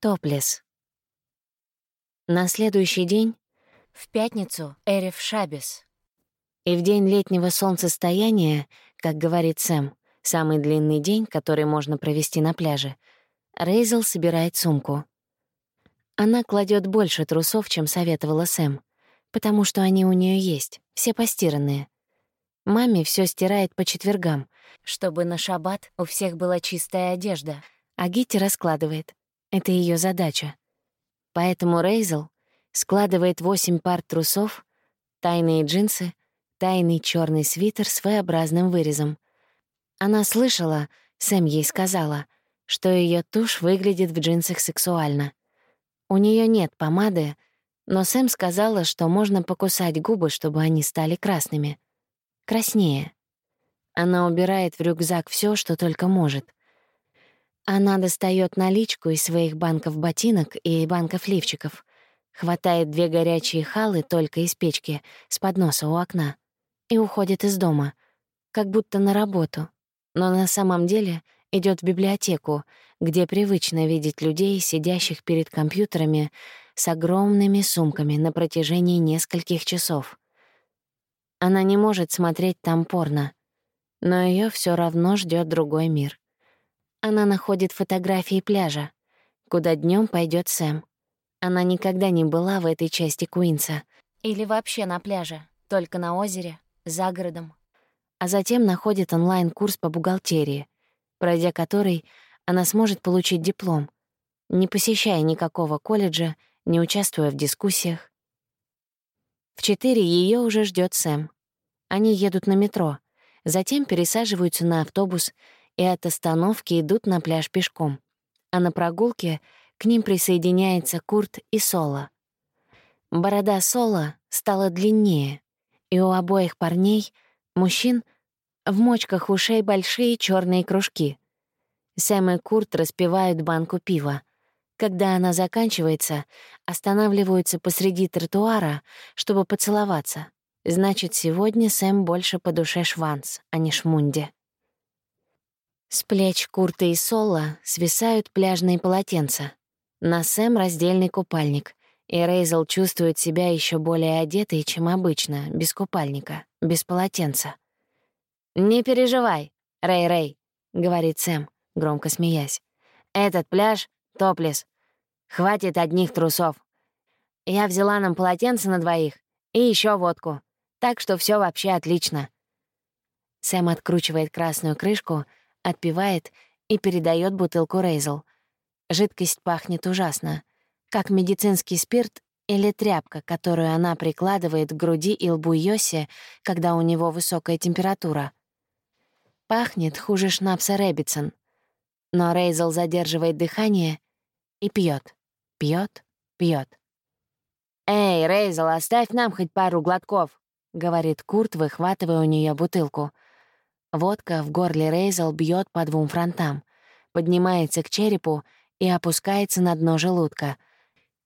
Топлес. На следующий день, в пятницу, Эриф Шабис. И в день летнего солнцестояния, как говорит Сэм, самый длинный день, который можно провести на пляже, Рейзел собирает сумку. Она кладет больше трусов, чем советовала Сэм, потому что они у нее есть, все постиранные. Маме все стирает по четвергам, чтобы на шаббат у всех была чистая одежда, а Гитти раскладывает. Это ее задача. Поэтому Рейзел складывает восемь пар трусов, тайные джинсы, тайный черный свитер с V-образным вырезом. Она слышала, Сэм ей сказала, что ее тушь выглядит в джинсах сексуально. У нее нет помады, но Сэм сказала, что можно покусать губы, чтобы они стали красными. Краснее. Она убирает в рюкзак все, что только может. Она достает наличку из своих банков ботинок и банков лифчиков, хватает две горячие халы только из печки с подноса у окна и уходит из дома, как будто на работу, но на самом деле идет в библиотеку, где привычно видеть людей, сидящих перед компьютерами с огромными сумками на протяжении нескольких часов. Она не может смотреть там порно, но ее все равно ждет другой мир. Она находит фотографии пляжа, куда днем пойдет Сэм. Она никогда не была в этой части Куинса. Или вообще на пляже, только на озере, за городом. А затем находит онлайн-курс по бухгалтерии, пройдя который она сможет получить диплом, не посещая никакого колледжа, не участвуя в дискуссиях. В четыре ее уже ждет Сэм. Они едут на метро, затем пересаживаются на автобус и от остановки идут на пляж пешком, а на прогулке к ним присоединяется Курт и Соло. Борода Соло стала длиннее, и у обоих парней, мужчин, в мочках ушей большие черные кружки. Сэм и Курт распивают банку пива. Когда она заканчивается, останавливаются посреди тротуара, чтобы поцеловаться. Значит, сегодня Сэм больше по душе Шванс, а не Шмунде. С плеч Курта и Соло свисают пляжные полотенца. На Сэм раздельный купальник, и Рейзел чувствует себя еще более одетой, чем обычно, без купальника, без полотенца. «Не переживай, Рэй-Рэй», — говорит Сэм, громко смеясь. «Этот пляж — топлес. Хватит одних трусов. Я взяла нам полотенце на двоих и еще водку, так что все вообще отлично». Сэм откручивает красную крышку — отпивает и передает бутылку Рейзел. Жидкость пахнет ужасно, как медицинский спирт или тряпка, которую она прикладывает к груди и лбу Йоси, когда у него высокая температура. Пахнет хуже шнапса Рэббитсон. Но Рейзел задерживает дыхание и пьет, пьет, пьет. «Эй, Рейзел, оставь нам хоть пару глотков», — говорит Курт, выхватывая у нее бутылку — Водка в горле Рейзел бьет по двум фронтам, поднимается к черепу и опускается на дно желудка.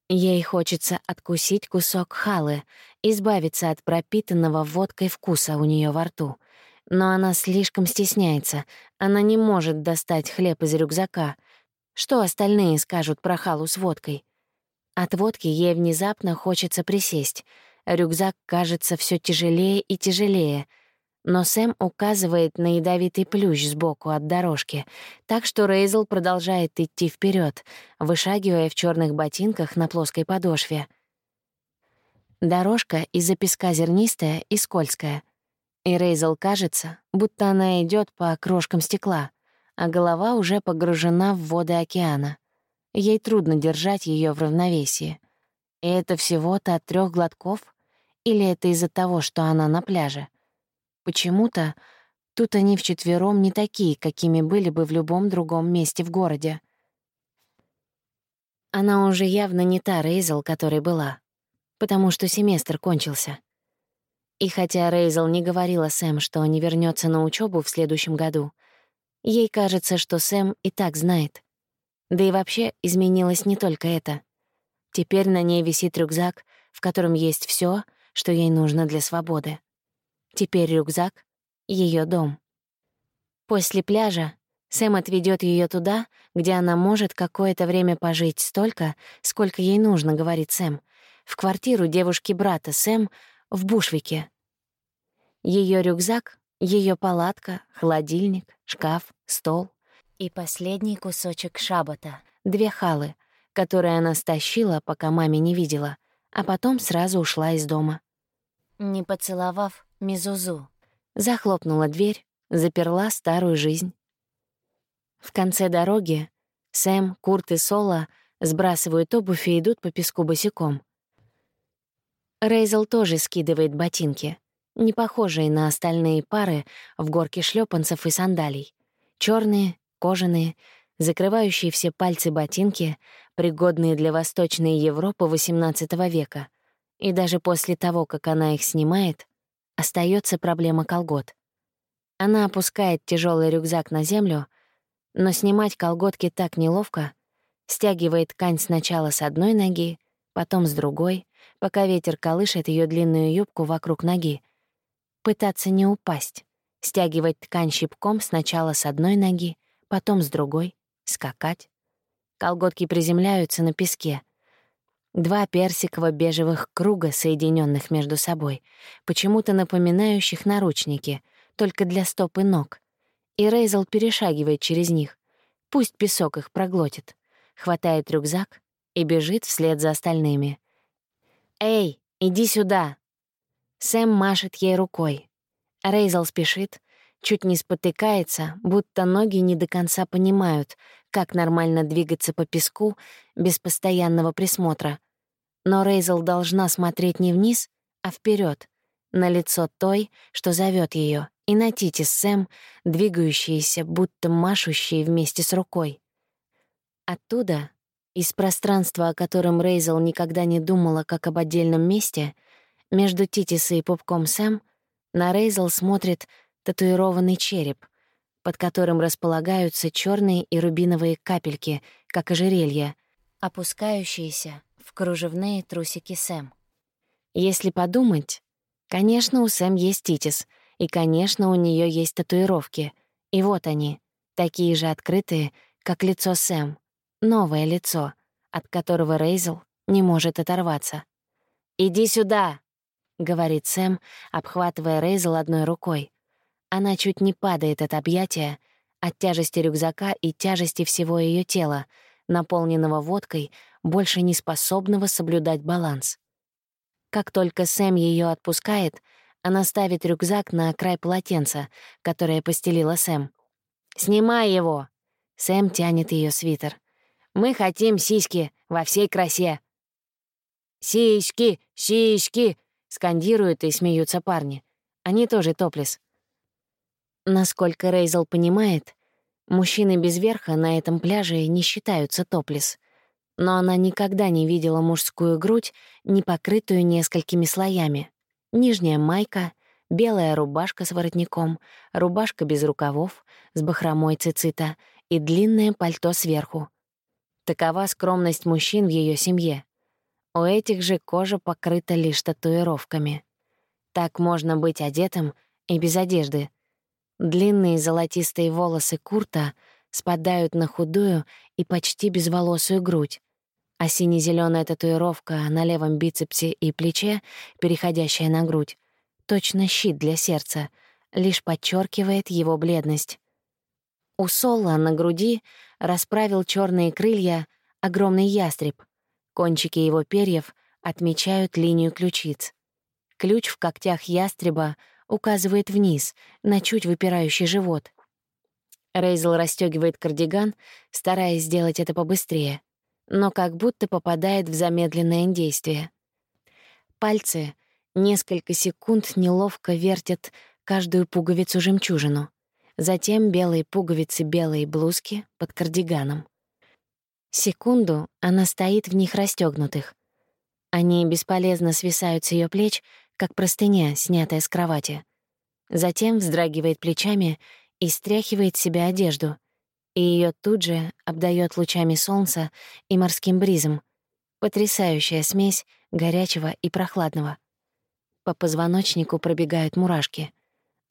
Ей хочется откусить кусок халы, избавиться от пропитанного водкой вкуса у нее во рту. Но она слишком стесняется, она не может достать хлеб из рюкзака. Что остальные скажут про халу с водкой? От водки ей внезапно хочется присесть. Рюкзак кажется все тяжелее и тяжелее — но Сэм указывает на ядовитый плющ сбоку от дорожки, так что Рейзел продолжает идти вперед, вышагивая в черных ботинках на плоской подошве. Дорожка из-за песка зернистая и скользкая, и Рейзел кажется, будто она идет по крошкам стекла, а голова уже погружена в воды океана. Ей трудно держать ее в равновесии. И это всего-то от трех глотков? Или это из-за того, что она на пляже? Почему-то тут они вчетвером не такие, какими были бы в любом другом месте в городе. Она уже явно не та Рейзел, которой была, потому что семестр кончился. И хотя Рейзел не говорила Сэм, что не вернется на учебу в следующем году, ей кажется, что Сэм и так знает. Да и вообще изменилось не только это. Теперь на ней висит рюкзак, в котором есть все, что ей нужно для свободы. Теперь рюкзак — ее дом. После пляжа Сэм отведет ее туда, где она может какое-то время пожить столько, сколько ей нужно, говорит Сэм, в квартиру девушки-брата Сэм в Бушвике. Ее рюкзак, ее палатка, холодильник, шкаф, стол и последний кусочек шабота, две халы, которые она стащила, пока маме не видела, а потом сразу ушла из дома. Не поцеловав Мизузу, захлопнула дверь, заперла старую жизнь. В конце дороги Сэм, Курт и Соло сбрасывают обувь и идут по песку босиком. Рейзел тоже скидывает ботинки, не похожие на остальные пары в горке шлепанцев и сандалий. черные, кожаные, закрывающие все пальцы ботинки, пригодные для Восточной Европы XVIII века. И даже после того, как она их снимает, остается проблема колгот. Она опускает тяжелый рюкзак на землю — но снимать колготки так неловко. Стягивает ткань сначала с одной ноги, потом с другой, пока ветер колышет ее длинную юбку вокруг ноги. Пытаться не упасть. Стягивать ткань щипком сначала с одной ноги, потом с другой. Скакать. Колготки приземляются на песке. Два персиково-бежевых круга, соединенных между собой, почему-то напоминающих наручники, только для стоп и ног и Рейзел перешагивает через них. Пусть песок их проглотит. Хватает рюкзак и бежит вслед за остальными. «Эй, иди сюда!» Сэм машет ей рукой. Рейзел спешит, чуть не спотыкается, будто ноги не до конца понимают, как нормально двигаться по песку без постоянного присмотра. Но Рейзел должна смотреть не вниз, а вперед, на лицо той, что зовет ее и на Тити Сэм, двигающиеся, будто машущие вместе с рукой. Оттуда, из пространства, о котором Рейзел никогда не думала как об отдельном месте, между Титисой и пупком Сэм, на Рейзел смотрит татуированный череп, под которым располагаются черные и рубиновые капельки, как ожерелья, опускающиеся в кружевные трусики Сэм. Если подумать, конечно, у Сэм есть Титис — и, конечно, у нее есть татуировки. И вот они, такие же открытые, как лицо Сэм. Новое лицо, от которого Рейзел не может оторваться. «Иди сюда!» — говорит Сэм, обхватывая Рейзел одной рукой. Она чуть не падает от объятия, от тяжести рюкзака и тяжести всего ее тела, наполненного водкой, больше не способного соблюдать баланс. Как только Сэм ее отпускает, она ставит рюкзак на край полотенца, которое постелила Сэм. «Снимай его!» Сэм тянет ее свитер. «Мы хотим сиськи во всей красе!» «Сиськи! Сиськи!» — скандируют и смеются парни. Они тоже топлес. Насколько Рейзел понимает, мужчины без верха на этом пляже не считаются топлес. Но она никогда не видела мужскую грудь, не покрытую несколькими слоями. Нижняя майка, белая рубашка с воротником, рубашка без рукавов, с бахромой цицита и длинное пальто сверху. Такова скромность мужчин в ее семье. У этих же кожа покрыта лишь татуировками. Так можно быть одетым и без одежды. Длинные золотистые волосы Курта спадают на худую и почти безволосую грудь, а сине-зелёная татуировка на левом бицепсе и плече, переходящая на грудь, точно щит для сердца, лишь подчеркивает его бледность. У Солла на груди расправил черные крылья огромный ястреб. Кончики его перьев отмечают линию ключиц. Ключ в когтях ястреба указывает вниз, на чуть выпирающий живот. Рейзел расстегивает кардиган, стараясь сделать это побыстрее — но как будто попадает в замедленное действие. Пальцы несколько секунд неловко вертят каждую пуговицу-жемчужину, затем белые пуговицы белой блузки под кардиганом. Секунду она стоит в них расстёгнутых. Они бесполезно свисают с ее плеч, как простыня, снятая с кровати. Затем вздрагивает плечами и стряхивает с себя одежду, и ее тут же обдает лучами солнца и морским бризом. Потрясающая смесь горячего и прохладного. По позвоночнику пробегают мурашки.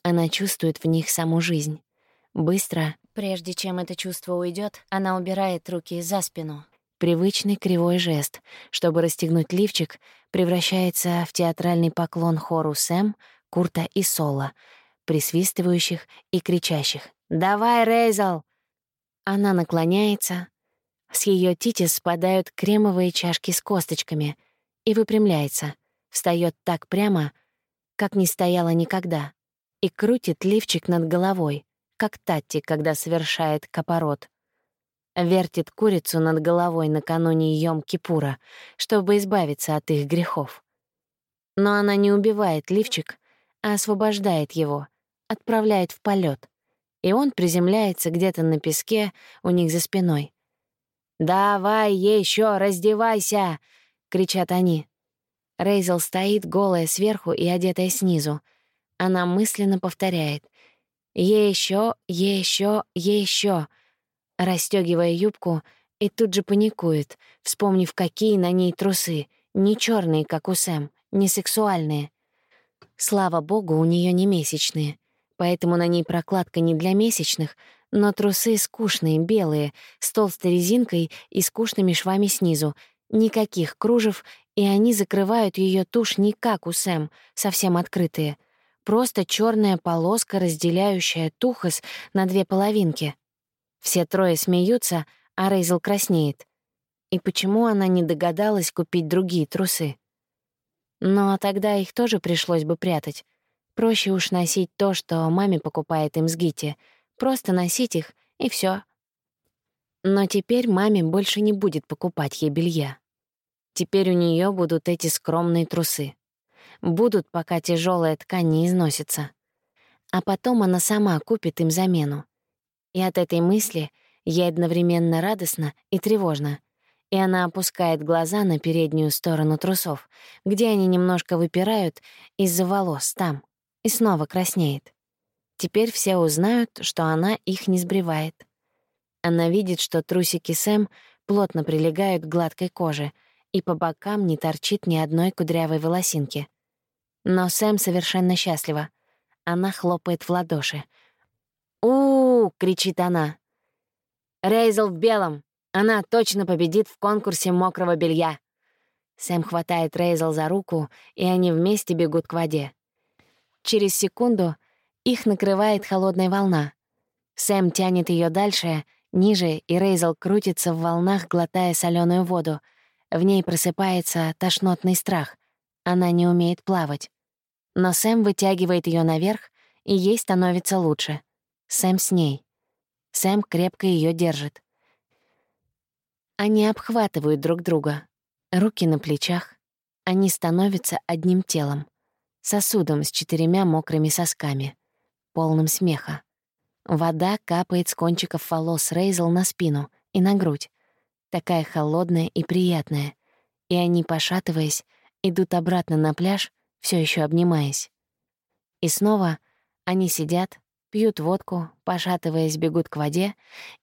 Она чувствует в них саму жизнь. Быстро Прежде чем это чувство уйдет, она убирает руки за спину. Привычный кривой жест, чтобы расстегнуть лифчик, превращается в театральный поклон хору Сэм, Курта и Соло, присвистывающих и кричащих «Давай, Рейзел!». Она наклоняется, с ее титис спадают кремовые чашки с косточками и выпрямляется, встает так прямо, как не стояла никогда, и крутит лифчик над головой, как Татти, когда совершает капорот. Вертит курицу над головой накануне Йом-Кипура, чтобы избавиться от их грехов. Но она не убивает лифчик, а освобождает его, отправляет в полет, и он приземляется где-то на песке у них за спиной. «Давай еще, раздевайся!» — кричат они. Рейзел стоит голая сверху и одетая снизу. Она мысленно повторяет еще, еще, еще, расстегивая юбку и тут же паникует, вспомнив, какие на ней трусы, не черные, как у Сэм, не сексуальные. Слава богу, у нее не месячные, поэтому на ней прокладка не для месячных, но трусы скучные, белые, с толстой резинкой и скучными швами снизу, никаких кружев, и они закрывают ее тушь не как у Сэм, совсем открытые — Просто черная полоска, разделяющая тухос на две половинки. Все трое смеются, а Рейзел краснеет. И почему она не догадалась купить другие трусы? Но тогда их тоже пришлось бы прятать. Проще уж носить то, что маме покупает им с Гити. Просто носить их, и все. Но теперь маме больше не будет покупать ей белья. Теперь у нее будут эти скромные трусы будут, пока тяжелая ткань не износится. А потом она сама купит им замену. И от этой мысли ей одновременно радостно и тревожно. И она опускает глаза на переднюю сторону трусов, где они немножко выпирают из-за волос там, и снова краснеет. Теперь все узнают, что она их не сбривает. Она видит, что трусики Сэм плотно прилегают к гладкой коже, и по бокам не торчит ни одной кудрявой волосинки. Но Сэм совершенно счастлива. Она хлопает в ладоши. у, -у, кричит она. «Рейзел в белом! Она точно победит в конкурсе мокрого белья!» Сэм хватает Рейзел за руку, и они вместе бегут к воде. Через секунду их накрывает холодная волна. Сэм тянет ее дальше, ниже, и Рейзел крутится в волнах, глотая соленую воду. В ней просыпается тошнотный страх. Она не умеет плавать. Но Сэм вытягивает ее наверх, и ей становится лучше. Сэм с ней. Сэм крепко ее держит. Они обхватывают друг друга. Руки на плечах. Они становятся одним телом. Сосудом с четырьмя мокрыми сосками. Полным смеха. Вода капает с кончиков волос Рейзел на спину и на грудь. Такая холодная и приятная. И они, пошатываясь, идут обратно на пляж, все еще обнимаясь. И снова они сидят, пьют водку, пошатываясь, бегут к воде,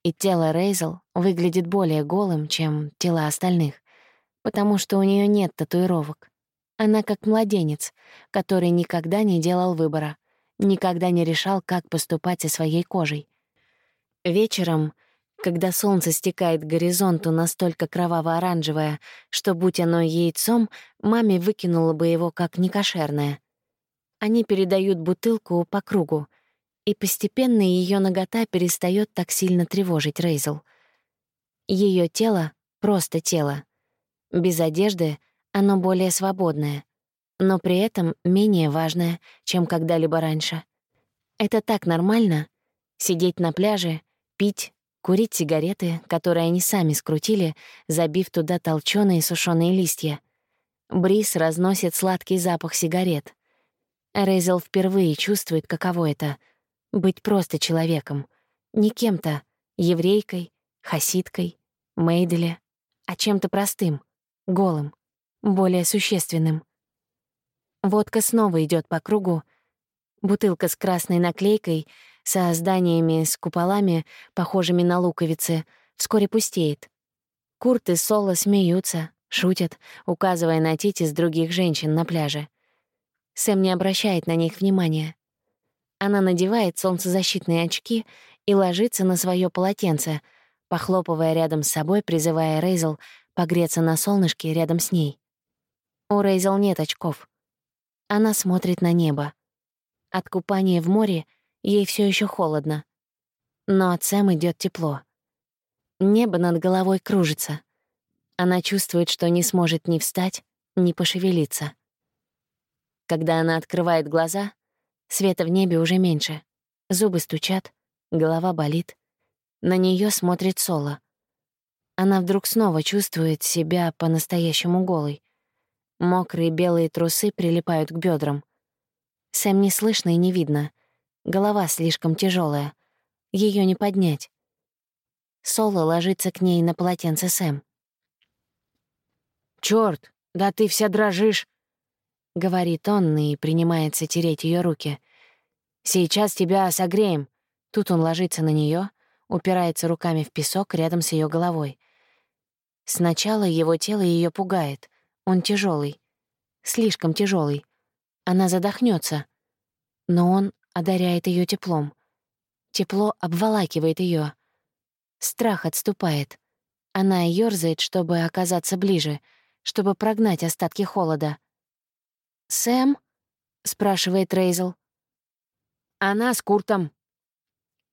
и тело Рейзел выглядит более голым, чем тела остальных, потому что у нее нет татуировок. Она как младенец, который никогда не делал выбора, никогда не решал, как поступать со своей кожей. Вечером — когда солнце стекает к горизонту настолько кроваво-оранжевое, что, будь оно яйцом, маме выкинула бы его как некошерное. Они передают бутылку по кругу, и постепенно ее нагота перестает так сильно тревожить Рейзел. Ее тело — просто тело. Без одежды оно более свободное, но при этом менее важное, чем когда-либо раньше. Это так нормально — сидеть на пляже, пить, курить сигареты, которые они сами скрутили, забив туда толчёные сушёные листья. Бриз разносит сладкий запах сигарет. Рейзел впервые чувствует, каково это — быть просто человеком. Не кем-то, еврейкой, хасидкой, мейделе, а чем-то простым, голым, более существенным. Водка снова идет по кругу. Бутылка с красной наклейкой — со зданиями с куполами, похожими на луковицы, вскоре пустеет. Курт и Соло смеются, шутят, указывая на с других женщин на пляже. Сэм не обращает на них внимания. Она надевает солнцезащитные очки и ложится на свое полотенце, похлопывая рядом с собой, призывая Рейзел погреться на солнышке рядом с ней. У Рейзел нет очков. Она смотрит на небо. От купания в море ей все еще холодно. Но от Сэм идет тепло. Небо над головой кружится. Она чувствует, что не сможет ни встать, ни пошевелиться. Когда она открывает глаза, света в небе уже меньше. Зубы стучат, голова болит. На нее смотрит Соло. Она вдруг снова чувствует себя по-настоящему голой. Мокрые белые трусы прилипают к бедрам. Сэм не слышно и не видно. Голова слишком тяжелая. Ее не поднять. Соло ложится к ней на полотенце Сэм. Черт, да ты вся дрожишь!» — говорит он и принимается тереть ее руки. «Сейчас тебя согреем». Тут он ложится на нее, упирается руками в песок рядом с ее головой. Сначала его тело ее пугает. Он тяжелый, слишком тяжелый. Она задохнется, но он одаряет ее теплом. Тепло обволакивает ее. Страх отступает. Она ёрзает, чтобы оказаться ближе, чтобы прогнать остатки холода. «Сэм?» — спрашивает Рейзел. «Она с Куртом».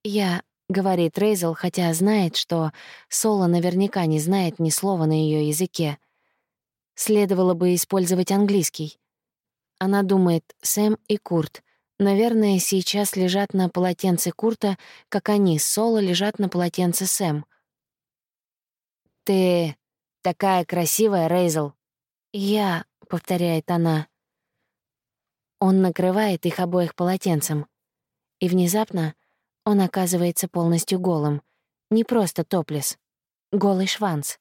«Я — говорит Рейзел, хотя знает, что Соло наверняка не знает ни слова на ее языке. Следовало бы использовать английский. Она думает, Сэм и Курт, наверное, сейчас лежат на полотенце Курта, как они с Соло лежат на полотенце Сэм. «Ты такая красивая, Рейзел!» «Я», — повторяет она. Он накрывает их обоих полотенцем. И внезапно он оказывается полностью голым. Не просто топлес. Голый шванс.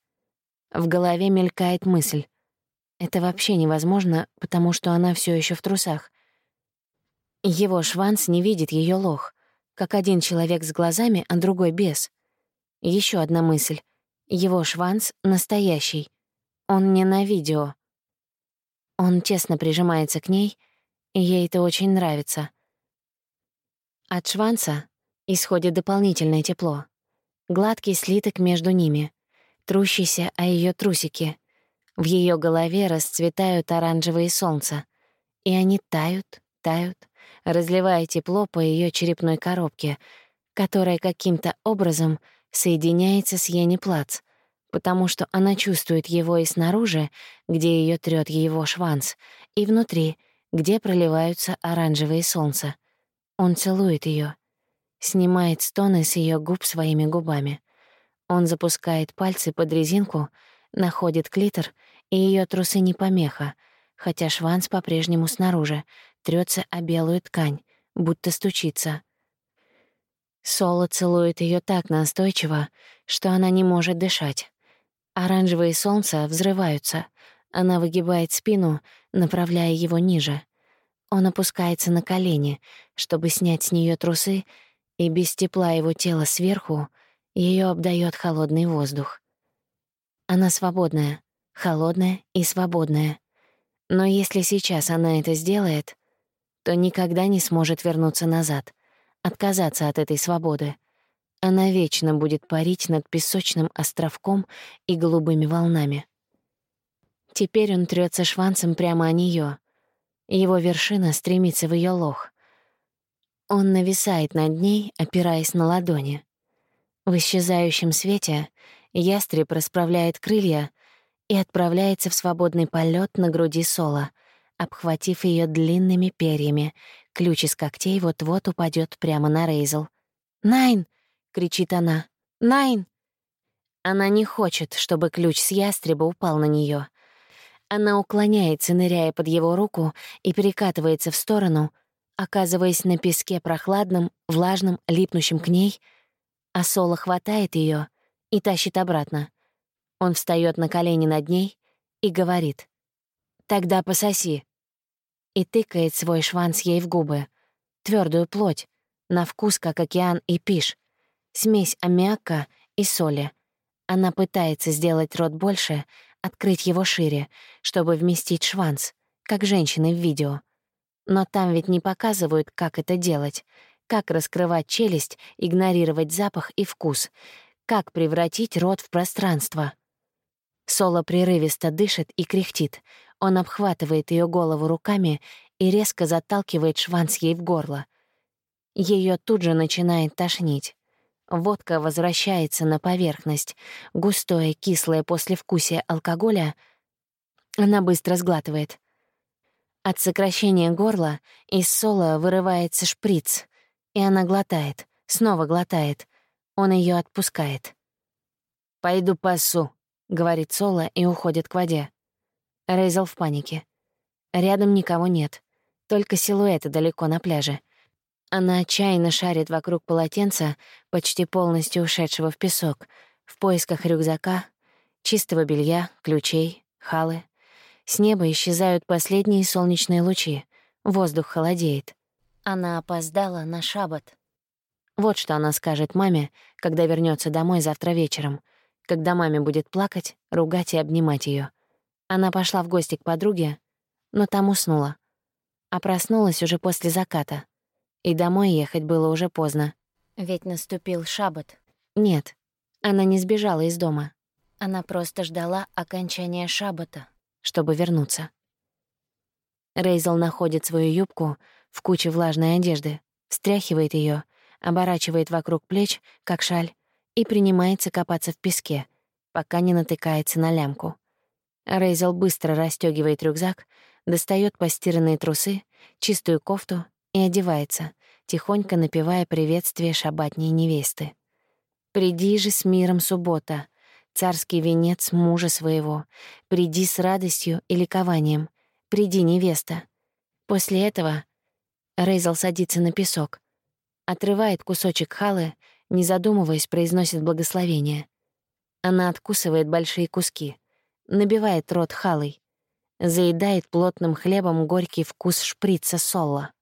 В голове мелькает мысль. Это вообще невозможно, потому что она все еще в трусах. Его шванс не видит ее лох, как один человек с глазами, а другой без. Еще одна мысль. Его шванс настоящий. Он не на видео. Он тесно прижимается к ней, ей это очень нравится. От шванса исходит дополнительное тепло. Гладкий слиток между ними, трущийся о ее трусики. В ее голове расцветают оранжевые солнца, и они тают, тают, разливая тепло по ее черепной коробке, которая каким-то образом соединяется с Ени Плац, потому что она чувствует его и снаружи, где ее трёт его шванс, и внутри, где проливаются оранжевые солнца. Он целует ее снимает стоны с ее губ своими губами. Он запускает пальцы под резинку, находит клитор, и ее трусы не помеха, хотя шванс по-прежнему снаружи, трется о белую ткань, будто стучится. Соло целует ее так настойчиво, что она не может дышать. Оранжевые солнца взрываются. Она выгибает спину, направляя его ниже. Он опускается на колени, чтобы снять с нее трусы и без тепла его тела сверху ее обдает холодный воздух. Она свободная, холодная и свободная. Но если сейчас она это сделает, то никогда не сможет вернуться назад, отказаться от этой свободы. Она вечно будет парить над песочным островком и голубыми волнами. Теперь он трется шванцем прямо о нее. Его вершина стремится в ее лох. Он нависает над ней, опираясь на ладони. В исчезающем свете ястреб расправляет крылья и отправляется в свободный полет на груди Сола, обхватив ее длинными перьями. Ключ из когтей вот-вот упадет прямо на Рейзел. «Найн!» — кричит она. «Найн!» Она не хочет, чтобы ключ с ястреба упал на нее. Она уклоняется, ныряя под его руку, и перекатывается в сторону — оказываясь на песке прохладным, влажным, липнущим к ней, а Соло хватает ее и тащит обратно. Он встает на колени над ней и говорит «Тогда пососи» и тыкает свой шванс ей в губы, твердую плоть, на вкус, как океан и пиш, смесь аммиака и соли. Она пытается сделать рот больше, открыть его шире, чтобы вместить шванс, как женщины в видео — но там ведь не показывают, как это делать. как раскрывать челюсть, игнорировать запах и вкус, как превратить рот в пространство. Соло прерывисто дышит и кряхтит. Он обхватывает ее голову руками и резко заталкивает шванс ей в горло. Ее тут же начинает тошнить. Водка возвращается на поверхность. Густое, кислое послевкусие алкоголя она быстро сглатывает. От сокращения горла из сола вырывается шприц, и она глотает, снова глотает. Он ее отпускает. «Пойду пасу», — говорит Соло и уходит к воде. Рейзел в панике. Рядом никого нет, только силуэты далеко на пляже. Она отчаянно шарит вокруг полотенца, почти полностью ушедшего в песок, в поисках рюкзака, чистого белья, ключей, халы. С неба исчезают последние солнечные лучи, воздух холодеет. Она опоздала на шаббат. Вот что она скажет маме, когда вернется домой завтра вечером, когда маме будет плакать, ругать и обнимать ее. Она пошла в гости к подруге, но там уснула. А проснулась уже после заката. И домой ехать было уже поздно. Ведь наступил шаббат. Нет, она не сбежала из дома. Она просто ждала окончания шаббата чтобы вернуться. Рейзел находит свою юбку в куче влажной одежды, встряхивает ее, оборачивает вокруг плеч, как шаль, и принимается копаться в песке, пока не натыкается на лямку. Рейзел быстро расстегивает рюкзак, достает постиранные трусы, чистую кофту и одевается, тихонько напевая приветствие шабатней невесты. «Приди же с миром суббота, царский венец мужа своего. Приди с радостью и ликованием. Приди, невеста. После этого Рейзел садится на песок, отрывает кусочек халы, не задумываясь, произносит благословение. Она откусывает большие куски, набивает рот халой, заедает плотным хлебом горький вкус шприца солла.